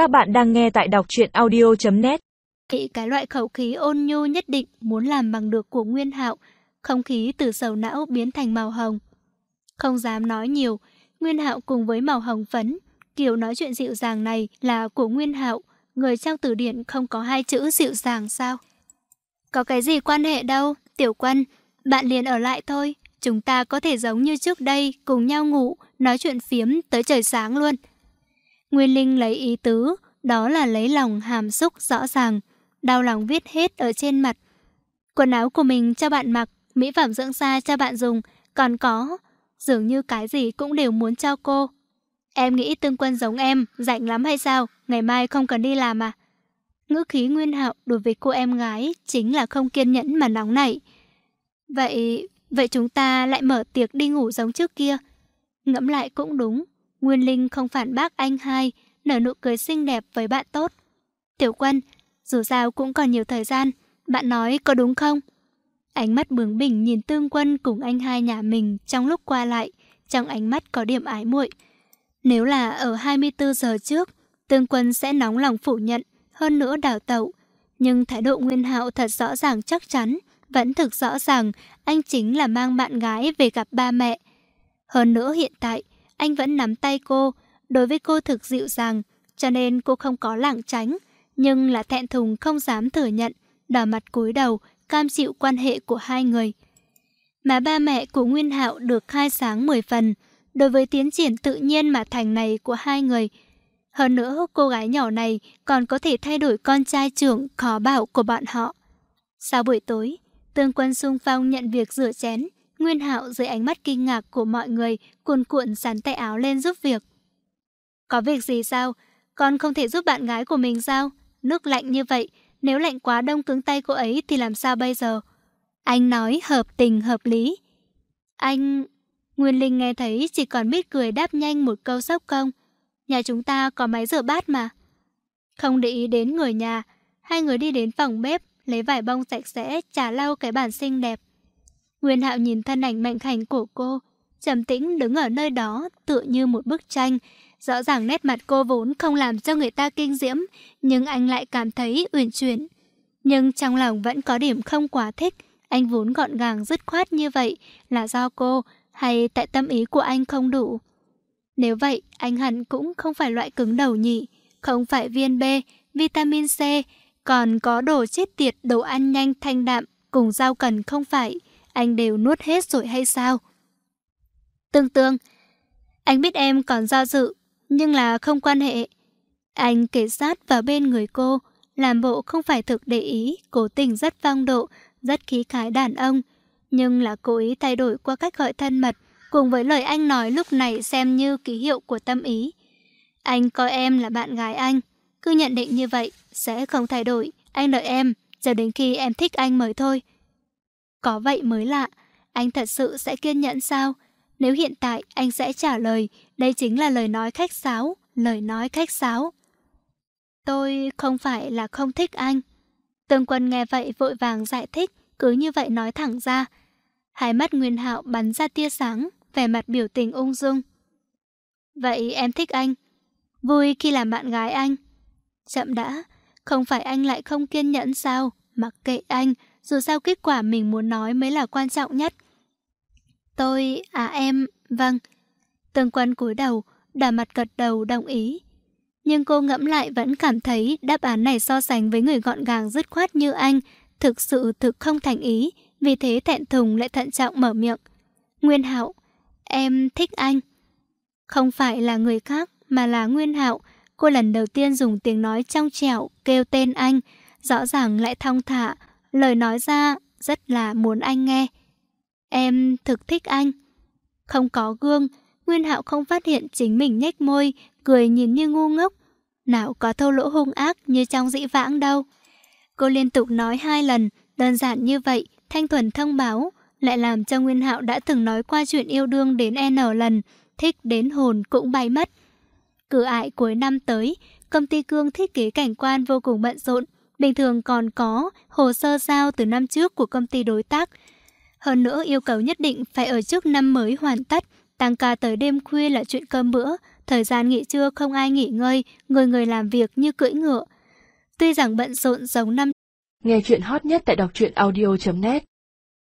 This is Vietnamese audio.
Các bạn đang nghe tại đọc truyện audio.net Cái loại khẩu khí ôn nhu nhất định muốn làm bằng được của Nguyên Hạo, không khí từ sầu não biến thành màu hồng. Không dám nói nhiều, Nguyên Hạo cùng với màu hồng phấn, kiểu nói chuyện dịu dàng này là của Nguyên Hạo, người trong từ điển không có hai chữ dịu dàng sao? Có cái gì quan hệ đâu, Tiểu Quân, bạn liền ở lại thôi, chúng ta có thể giống như trước đây, cùng nhau ngủ, nói chuyện phiếm tới trời sáng luôn. Nguyên Linh lấy ý tứ, đó là lấy lòng hàm xúc rõ ràng, đau lòng viết hết ở trên mặt. Quần áo của mình cho bạn mặc, mỹ phẩm dưỡng da cho bạn dùng, còn có, dường như cái gì cũng đều muốn cho cô. Em nghĩ tương quân giống em, rảnh lắm hay sao, ngày mai không cần đi làm à? Ngữ khí nguyên hạo đối với cô em gái chính là không kiên nhẫn mà nóng nảy. Vậy, vậy chúng ta lại mở tiệc đi ngủ giống trước kia. Ngẫm lại cũng đúng, Nguyên Linh không phản bác anh hai, nở nụ cười xinh đẹp với bạn tốt. Tiểu quân, dù sao cũng còn nhiều thời gian, bạn nói có đúng không? Ánh mắt bướng bỉnh nhìn tương quân cùng anh hai nhà mình trong lúc qua lại, trong ánh mắt có điểm ái muội. Nếu là ở 24 giờ trước, tương quân sẽ nóng lòng phủ nhận, hơn nữa đào tẩu. Nhưng thái độ Nguyên Hạo thật rõ ràng chắc chắn, vẫn thực rõ ràng anh chính là mang bạn gái về gặp ba mẹ. Hơn nữa hiện tại, anh vẫn nắm tay cô, đối với cô thực dịu dàng, cho nên cô không có lảng tránh, nhưng là thẹn thùng không dám thừa nhận, đỏ mặt cúi đầu, cam chịu quan hệ của hai người. Mà ba mẹ của Nguyên Hạo được khai sáng 10 phần, đối với tiến triển tự nhiên mà thành này của hai người. Hơn nữa, cô gái nhỏ này còn có thể thay đổi con trai trưởng khó bảo của bọn họ. Sau buổi tối, Tương Quân sung phong nhận việc rửa chén, Nguyên Hạo dưới ánh mắt kinh ngạc của mọi người cuồn cuộn sắn tay áo lên giúp việc. Có việc gì sao? Con không thể giúp bạn gái của mình sao? Nước lạnh như vậy, nếu lạnh quá đông cứng tay cô ấy thì làm sao bây giờ? Anh nói hợp tình hợp lý. Anh... Nguyên Linh nghe thấy chỉ còn biết cười đáp nhanh một câu sốc công. Nhà chúng ta có máy rửa bát mà. Không để ý đến người nhà, hai người đi đến phòng bếp, lấy vải bông sạch sẽ, trả lau cái bàn xinh đẹp. Nguyên Hạo nhìn thân ảnh mạnh khảnh của cô, trầm tĩnh đứng ở nơi đó tựa như một bức tranh. Rõ ràng nét mặt cô vốn không làm cho người ta kinh diễm, nhưng anh lại cảm thấy uyển chuyển. Nhưng trong lòng vẫn có điểm không quá thích, anh vốn gọn gàng dứt khoát như vậy là do cô hay tại tâm ý của anh không đủ. Nếu vậy, anh hẳn cũng không phải loại cứng đầu nhỉ, không phải viên B, vitamin C, còn có đồ chết tiệt, đồ ăn nhanh thanh đạm cùng rau cần không phải anh đều nuốt hết rồi hay sao? Tương tương, anh biết em còn do dự, nhưng là không quan hệ. Anh kể sát vào bên người cô, làm bộ không phải thực để ý, cố tình rất phong độ, rất khí khái đàn ông. Nhưng là cố ý thay đổi qua cách gọi thân mật, cùng với lời anh nói lúc này xem như ký hiệu của tâm ý. Anh coi em là bạn gái anh, cứ nhận định như vậy, sẽ không thay đổi. Anh đợi em, giờ đến khi em thích anh mới thôi. Có vậy mới lạ, anh thật sự sẽ kiên nhẫn sao? Nếu hiện tại anh sẽ trả lời, đây chính là lời nói khách sáo, lời nói khách sáo. Tôi không phải là không thích anh. Tương quân nghe vậy vội vàng giải thích, cứ như vậy nói thẳng ra. Hai mắt Nguyên Hạo bắn ra tia sáng, vẻ mặt biểu tình ung dung. Vậy em thích anh? Vui khi làm bạn gái anh? Chậm đã, không phải anh lại không kiên nhẫn sao? Mặc kệ anh, dù sao kết quả mình muốn nói mới là quan trọng nhất. Tôi, à em, vâng. Tương quân cúi đầu, đà mặt gật đầu đồng ý. Nhưng cô ngẫm lại vẫn cảm thấy đáp án này so sánh với người gọn gàng dứt khoát như anh, thực sự thực không thành ý, vì thế thẹn thùng lại thận trọng mở miệng. Nguyên Hạo, em thích anh. Không phải là người khác, mà là Nguyên Hạo. Cô lần đầu tiên dùng tiếng nói trong trẻo kêu tên anh, rõ ràng lại thong thả, Lời nói ra rất là muốn anh nghe. Em thực thích anh. Không có gương, Nguyên Hạo không phát hiện chính mình nhếch môi, cười nhìn như ngu ngốc. Nào có thâu lỗ hung ác như trong dĩ vãng đâu. Cô liên tục nói hai lần, đơn giản như vậy, Thanh Thuần thông báo, lại làm cho Nguyên Hạo đã từng nói qua chuyện yêu đương đến e N lần, thích đến hồn cũng bay mất. Cửa ải cuối năm tới, công ty Cương thiết kế cảnh quan vô cùng bận rộn, Bình thường còn có hồ sơ giao từ năm trước của công ty đối tác. Hơn nữa yêu cầu nhất định phải ở trước năm mới hoàn tất, tăng ca tới đêm khuya là chuyện cơm bữa, Thời gian nghỉ trưa không ai nghỉ ngơi, người người làm việc như cưỡi ngựa. Tuy rằng bận rộn giống năm Nghe chuyện hot nhất tại đọc truyện audio.net